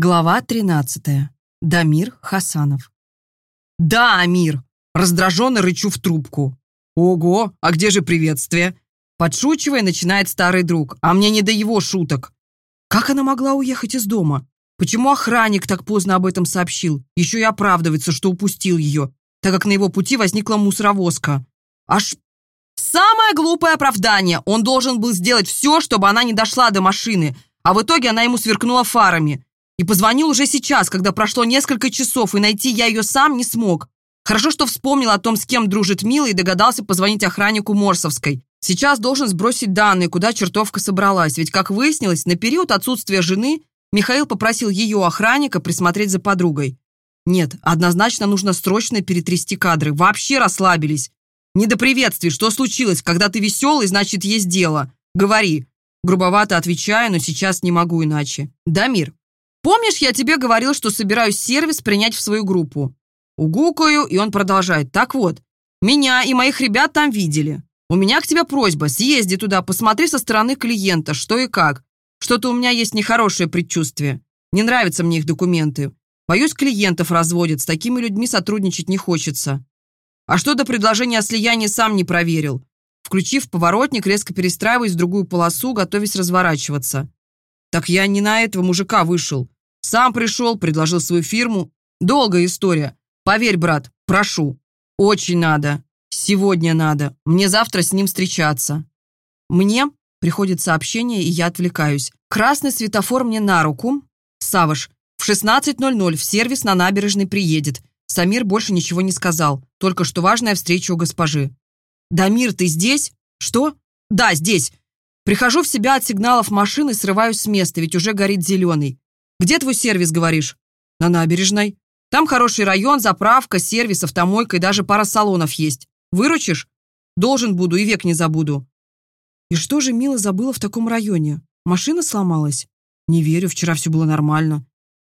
Глава 13. Дамир Хасанов. «Да, Амир!» Раздраженно рычу в трубку. «Ого, а где же приветствие?» Подшучивая, начинает старый друг, а мне не до его шуток. Как она могла уехать из дома? Почему охранник так поздно об этом сообщил? Еще и оправдывается, что упустил ее, так как на его пути возникла мусоровозка. Аж самое глупое оправдание. Он должен был сделать все, чтобы она не дошла до машины, а в итоге она ему сверкнула фарами. И позвонил уже сейчас, когда прошло несколько часов, и найти я ее сам не смог. Хорошо, что вспомнил о том, с кем дружит Мила, и догадался позвонить охраннику Морсовской. Сейчас должен сбросить данные, куда чертовка собралась, ведь, как выяснилось, на период отсутствия жены Михаил попросил ее охранника присмотреть за подругой. Нет, однозначно нужно срочно перетрясти кадры. Вообще расслабились. Не до приветствий, что случилось? Когда ты веселый, значит, есть дело. Говори. Грубовато отвечаю, но сейчас не могу иначе. Дамир, Помнишь, я тебе говорил, что собираюсь сервис принять в свою группу? Угукаю, и он продолжает. Так вот, меня и моих ребят там видели. У меня к тебе просьба, съезди туда, посмотри со стороны клиента, что и как. Что-то у меня есть нехорошее предчувствие. Не нравятся мне их документы. Боюсь, клиентов разводят, с такими людьми сотрудничать не хочется. А что до предложения о слиянии сам не проверил. Включив поворотник, резко перестраиваясь в другую полосу, готовясь разворачиваться. Так я не на этого мужика вышел. Сам пришел, предложил свою фирму. Долгая история. Поверь, брат, прошу. Очень надо. Сегодня надо. Мне завтра с ним встречаться. Мне приходит сообщение, и я отвлекаюсь. Красный светофор мне на руку. Саваш, в 16.00 в сервис на набережной приедет. Самир больше ничего не сказал. Только что важная встреча у госпожи. «Дамир, ты здесь?» «Что?» «Да, здесь. Прихожу в себя от сигналов машины, срываюсь с места, ведь уже горит зеленый. «Где твой сервис, говоришь?» «На набережной. Там хороший район, заправка, сервис, автомойка и даже пара салонов есть. Выручишь? Должен буду и век не забуду». И что же Мила забыла в таком районе? Машина сломалась? Не верю, вчера все было нормально.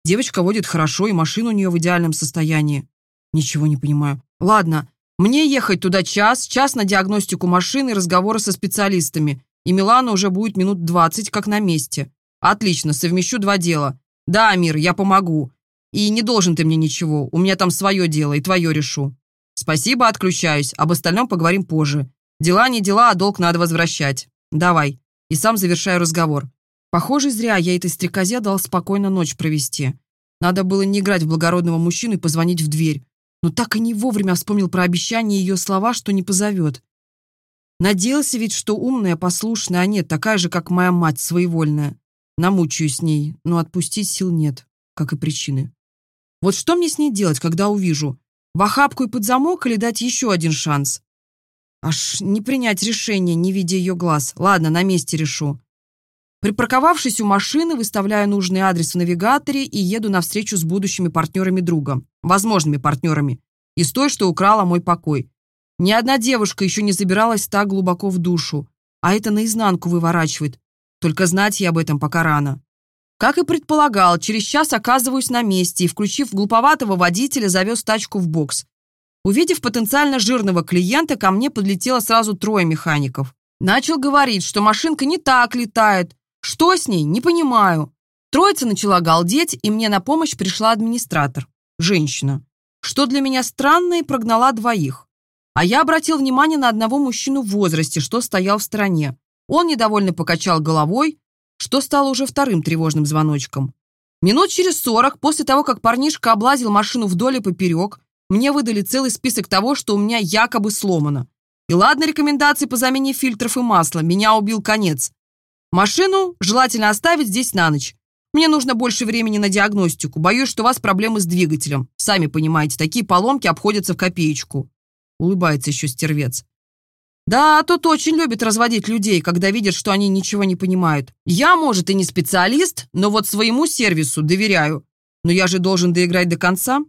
Девочка водит хорошо, и машина у нее в идеальном состоянии. Ничего не понимаю. Ладно, мне ехать туда час, час на диагностику машины и разговоры со специалистами и Милана уже будет минут двадцать как на месте. Отлично, совмещу два дела. Да, Амир, я помогу. И не должен ты мне ничего, у меня там свое дело, и твое решу. Спасибо, отключаюсь, об остальном поговорим позже. Дела не дела, а долг надо возвращать. Давай. И сам завершаю разговор. Похоже, зря я этой стрекозе дал спокойно ночь провести. Надо было не играть в благородного мужчину и позвонить в дверь. Но так и не вовремя вспомнил про обещание ее слова, что не позовет. Надеялся ведь, что умная, послушная, а нет, такая же, как моя мать, своевольная. Намучаюсь с ней, но отпустить сил нет, как и причины. Вот что мне с ней делать, когда увижу? В охапку и под замок или дать еще один шанс? Аж не принять решение, не видя ее глаз. Ладно, на месте решу. Припарковавшись у машины, выставляю нужный адрес в навигаторе и еду на встречу с будущими партнерами друга, возможными партнерами, из той, что украла мой покой. Ни одна девушка еще не забиралась так глубоко в душу, а это наизнанку выворачивает. Только знать я об этом пока рано. Как и предполагал, через час оказываюсь на месте и, включив глуповатого водителя, завез тачку в бокс. Увидев потенциально жирного клиента, ко мне подлетело сразу трое механиков. Начал говорить, что машинка не так летает. Что с ней, не понимаю. Троица начала галдеть, и мне на помощь пришла администратор. Женщина. Что для меня странно, и прогнала двоих. А я обратил внимание на одного мужчину в возрасте, что стоял в стороне. Он недовольно покачал головой, что стало уже вторым тревожным звоночком. Минут через сорок, после того, как парнишка облазил машину вдоль и поперек, мне выдали целый список того, что у меня якобы сломано. И ладно рекомендации по замене фильтров и масла, меня убил конец. Машину желательно оставить здесь на ночь. Мне нужно больше времени на диагностику. Боюсь, что у вас проблемы с двигателем. Сами понимаете, такие поломки обходятся в копеечку. Улыбается еще стервец. Да, тот очень любит разводить людей, когда видит, что они ничего не понимают. Я, может, и не специалист, но вот своему сервису доверяю. Но я же должен доиграть до конца.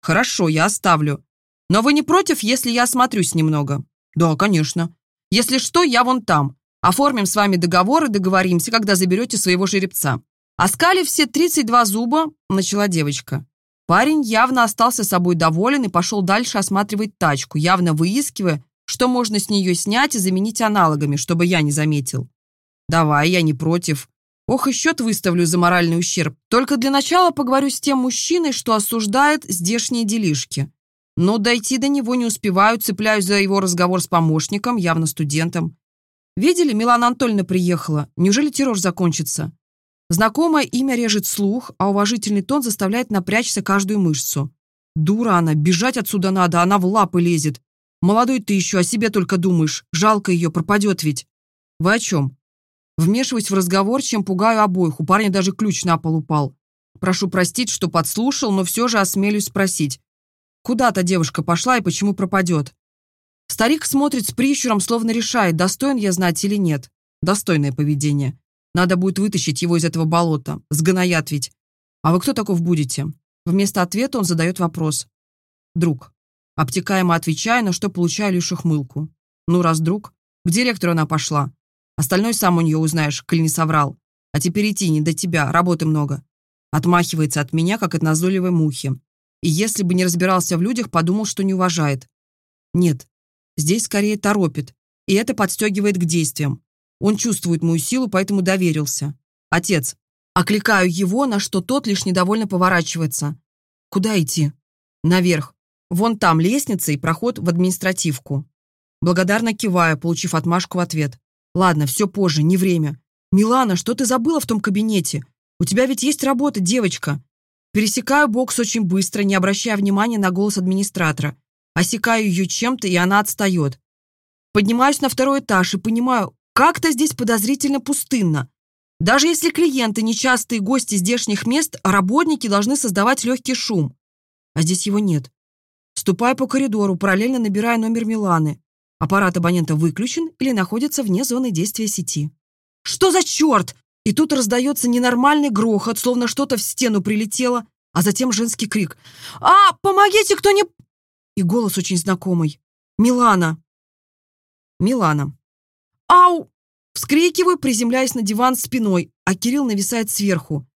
Хорошо, я оставлю. Но вы не против, если я осмотрюсь немного? Да, конечно. Если что, я вон там. Оформим с вами договор и договоримся, когда заберете своего жеребца. Оскалив все 32 зуба, начала девочка. Парень явно остался собой доволен и пошел дальше осматривать тачку, явно выискивая, что можно с нее снять и заменить аналогами, чтобы я не заметил. «Давай, я не против. Ох, и счет выставлю за моральный ущерб. Только для начала поговорю с тем мужчиной, что осуждает здешние делишки. Но дойти до него не успеваю, цепляюсь за его разговор с помощником, явно студентом. Видели, Милана Анатольевна приехала. Неужели террор закончится? Знакомое имя режет слух, а уважительный тон заставляет напрячься каждую мышцу. Дура она, бежать отсюда надо, она в лапы лезет. Молодой ты еще, о себе только думаешь. Жалко ее, пропадет ведь. Вы о чем? Вмешиваюсь в разговор, чем пугаю обоих. У парня даже ключ на пол упал. Прошу простить, что подслушал, но все же осмелюсь спросить. Куда та девушка пошла и почему пропадет? Старик смотрит с прищуром, словно решает, достоин я знать или нет. Достойное поведение. Надо будет вытащить его из этого болота. Сгноят ведь. А вы кто таков будете? Вместо ответа он задает вопрос. Друг. Обтекаемо отвечаю, на что получаю лишь ухмылку. Ну, раз друг, к директору она пошла. Остальное сам у нее узнаешь, коль не соврал. А теперь идти не до тебя, работы много. Отмахивается от меня, как от назойливой мухи. И если бы не разбирался в людях, подумал, что не уважает. Нет, здесь скорее торопит. И это подстегивает к действиям. Он чувствует мою силу, поэтому доверился. Отец. Окликаю его, на что тот лишь недовольно поворачивается. Куда идти? Наверх. Вон там лестница и проход в административку. Благодарно киваю, получив отмашку в ответ. Ладно, все позже, не время. Милана, что ты забыла в том кабинете? У тебя ведь есть работа, девочка. Пересекаю бокс очень быстро, не обращая внимания на голос администратора. Осекаю ее чем-то, и она отстает. Поднимаюсь на второй этаж и понимаю, как-то здесь подозрительно пустынно. Даже если клиенты нечастые гости здешних мест, работники должны создавать легкий шум. А здесь его нет. Ступаю по коридору, параллельно набирая номер Миланы. Аппарат абонента выключен или находится вне зоны действия сети. Что за черт? И тут раздается ненормальный грохот, словно что-то в стену прилетело, а затем женский крик. «А, помогите кто-нибудь!» И голос очень знакомый. «Милана!» Милана. «Ау!» Вскрикиваю, приземляясь на диван спиной, а Кирилл нависает сверху.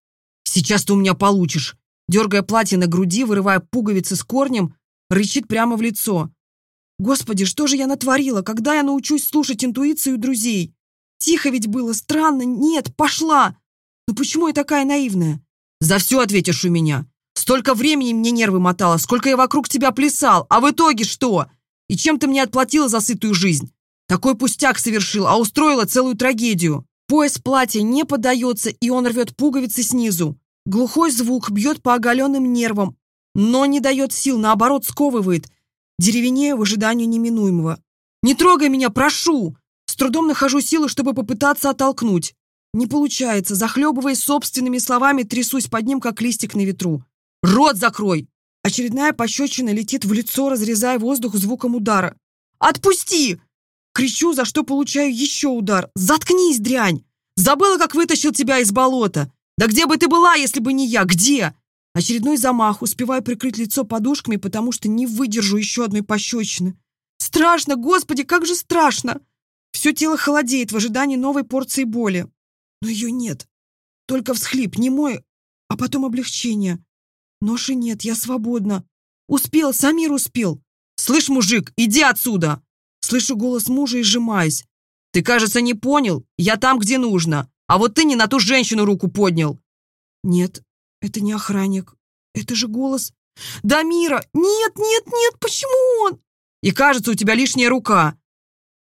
«Сейчас ты у меня получишь!» Дергая платье на груди, вырывая пуговицы с корнем, рычит прямо в лицо. «Господи, что же я натворила? Когда я научусь слушать интуицию друзей? Тихо ведь было, странно. Нет, пошла! Ну почему я такая наивная?» «За все ответишь у меня. Столько времени мне нервы мотало, сколько я вокруг тебя плясал, а в итоге что? И чем ты мне отплатила за сытую жизнь? Такой пустяк совершил, а устроила целую трагедию. Пояс платья не подается, и он рвет пуговицы снизу. Глухой звук бьет по оголенным нервам, но не дает сил, наоборот, сковывает. Деревенею в ожидании неминуемого. «Не трогай меня, прошу!» С трудом нахожу силы, чтобы попытаться оттолкнуть. Не получается, захлебываясь собственными словами, трясусь под ним, как листик на ветру. «Рот закрой!» Очередная пощечина летит в лицо, разрезая воздух звуком удара. «Отпусти!» Кричу, за что получаю еще удар. «Заткнись, дрянь! Забыла, как вытащил тебя из болота! Да где бы ты была, если бы не я? Где?» Очередной замах, успеваю прикрыть лицо подушками, потому что не выдержу еще одной пощечины. Страшно, господи, как же страшно! Все тело холодеет в ожидании новой порции боли. Но ее нет. Только всхлип, не мой, а потом облегчение. Ноши нет, я свободна. Успел, Самир успел. «Слышь, мужик, иди отсюда!» Слышу голос мужа и сжимаюсь. «Ты, кажется, не понял. Я там, где нужно. А вот ты не на ту женщину руку поднял». «Нет, это не охранник. Это же голос...» «Дамира! Нет, нет, нет, почему он?» «И кажется, у тебя лишняя рука».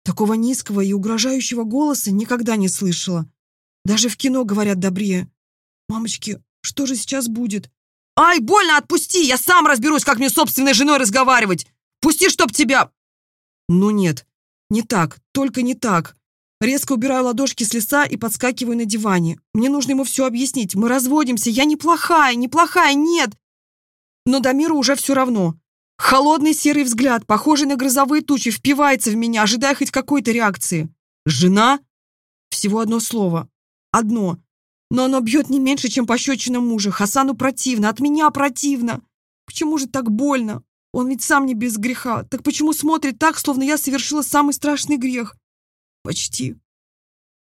Такого низкого и угрожающего голоса никогда не слышала. Даже в кино говорят добрее. «Мамочки, что же сейчас будет?» «Ай, больно, отпусти! Я сам разберусь, как мне с собственной женой разговаривать! Пусти, чтоб тебя...» Ну нет, не так, только не так. Резко убираю ладошки с лица и подскакиваю на диване. Мне нужно ему все объяснить. Мы разводимся, я неплохая, неплохая, нет. Но Дамиру уже все равно. Холодный серый взгляд, похожий на грозовые тучи, впивается в меня, ожидая хоть какой-то реакции. Жена? Всего одно слово. Одно. Но оно бьет не меньше, чем пощечина мужа. Хасану противно, от меня противно. Почему же так больно? Он ведь сам не без греха. Так почему смотрит так, словно я совершила самый страшный грех? Почти.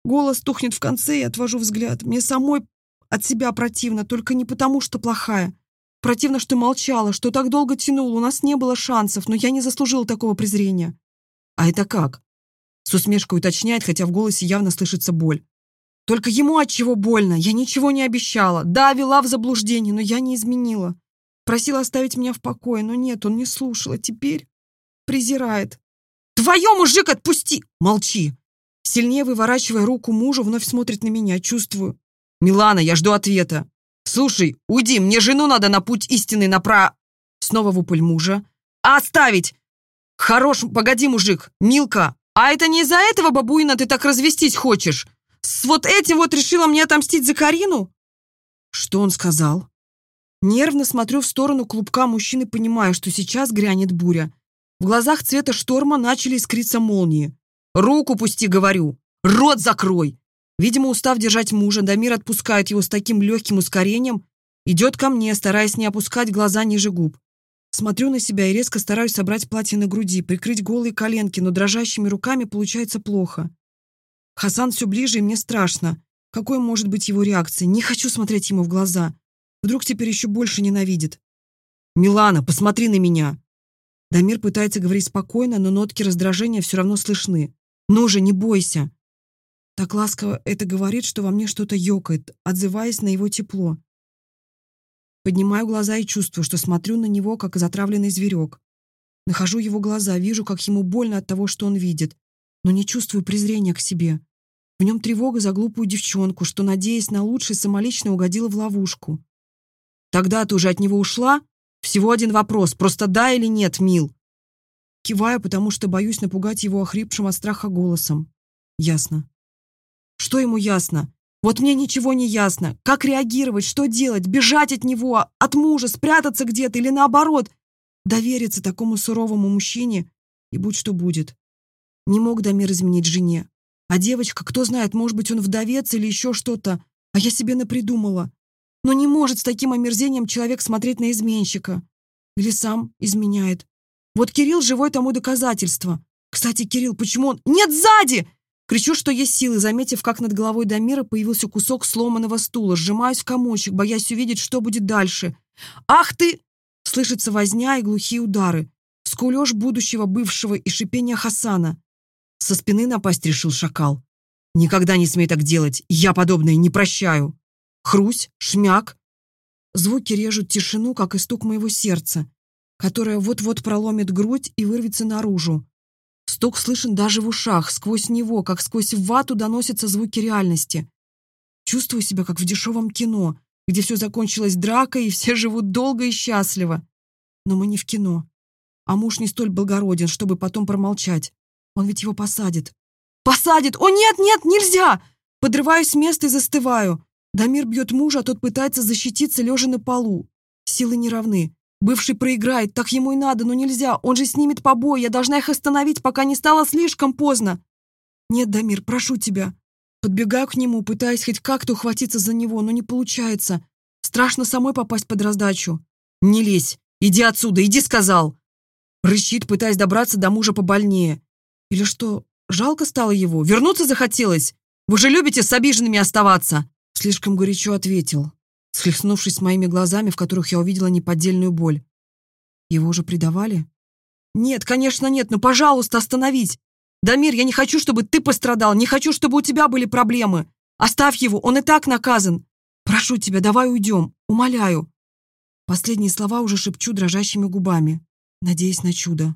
Голос тухнет в конце, и отвожу взгляд. Мне самой от себя противно, только не потому, что плохая. Противно, что молчала, что так долго тянула, у нас не было шансов, но я не заслужила такого презрения. А это как? С усмешкой уточняет, хотя в голосе явно слышится боль. Только ему от чего больно. Я ничего не обещала. Да, вела в заблуждение, но я не изменила. Просила оставить меня в покое, но нет, он не слушал. А теперь презирает. Твою, мужик, отпусти! Молчи. Сильнее выворачивая руку мужа, вновь смотрит на меня. Чувствую. Милана, я жду ответа. Слушай, уйди, мне жену надо на путь истинный напра... Снова вопль мужа. Оставить! Хорош, погоди, мужик. Милка, а это не из-за этого бабуина ты так развестись хочешь? С вот этим вот решила мне отомстить за Карину? Что он сказал? Нервно смотрю в сторону клубка мужчины, понимая, что сейчас грянет буря. В глазах цвета шторма начали искриться молнии. «Руку пусти, говорю! Рот закрой!» Видимо, устав держать мужа, Дамир отпускает его с таким легким ускорением, идет ко мне, стараясь не опускать глаза ниже губ. Смотрю на себя и резко стараюсь собрать платье на груди, прикрыть голые коленки, но дрожащими руками получается плохо. Хасан все ближе, и мне страшно. Какой может быть его реакция? Не хочу смотреть ему в глаза. Вдруг теперь еще больше ненавидит. «Милана, посмотри на меня!» Дамир пытается говорить спокойно, но нотки раздражения все равно слышны. «Ну же, не бойся!» Так ласково это говорит, что во мне что-то ёкает, отзываясь на его тепло. Поднимаю глаза и чувствую, что смотрю на него, как затравленный зверек. Нахожу его глаза, вижу, как ему больно от того, что он видит, но не чувствую презрения к себе. В нем тревога за глупую девчонку, что, надеясь на лучшее, самолично угодила в ловушку. Тогда ты уже от него ушла? Всего один вопрос, просто да или нет, мил? Киваю, потому что боюсь напугать его охрипшим от страха голосом. Ясно. Что ему ясно? Вот мне ничего не ясно. Как реагировать, что делать, бежать от него, от мужа, спрятаться где-то или наоборот, довериться такому суровому мужчине и будь что будет. Не мог Дамир изменить жене. А девочка, кто знает, может быть, он вдовец или еще что-то, а я себе напридумала. Но не может с таким омерзением человек смотреть на изменщика. Или сам изменяет. Вот Кирилл живой тому доказательство. Кстати, Кирилл, почему он... Нет, сзади! Кричу, что есть силы, заметив, как над головой Дамира появился кусок сломанного стула. Сжимаюсь в комочек, боясь увидеть, что будет дальше. «Ах ты!» Слышится возня и глухие удары. Скулёж будущего бывшего и шипение Хасана. Со спины напасть решил шакал. Никогда не смей так делать, я подобное не прощаю. Хрусь, шмяк. Звуки режут тишину, как и стук моего сердца, которое вот-вот проломит грудь и вырвется наружу. Стук слышен даже в ушах, сквозь него, как сквозь вату доносятся звуки реальности. Чувствую себя, как в дешевом кино, где все закончилось дракой, и все живут долго и счастливо. Но мы не в кино. А муж не столь благороден, чтобы потом промолчать. Он ведь его посадит. Посадит! О, нет, нет, нельзя! Подрываюсь с места и застываю. Дамир бьет мужа, а тот пытается защититься, лежа на полу. Силы не равны. Бывший проиграет, так ему и надо, но нельзя. Он же снимет побои, я должна их остановить, пока не стало слишком поздно. Нет, Дамир, прошу тебя. Подбегаю к нему, пытаясь хоть как-то ухватиться за него, но не получается. Страшно самой попасть под раздачу. Не лезь, иди отсюда, иди, сказал. Рычит, пытаясь добраться до мужа побольнее. Или что, жалко стало его? Вернуться захотелось? Вы же любите с обиженными оставаться!» Слишком горячо ответил, схлестнувшись с моими глазами, в которых я увидела неподдельную боль. «Его уже предавали?» «Нет, конечно нет, но, пожалуйста, остановись! Дамир, я не хочу, чтобы ты пострадал, не хочу, чтобы у тебя были проблемы. Оставь его, он и так наказан. Прошу тебя, давай уйдем, умоляю». Последние слова уже шепчу дрожащими губами, надеясь на чудо.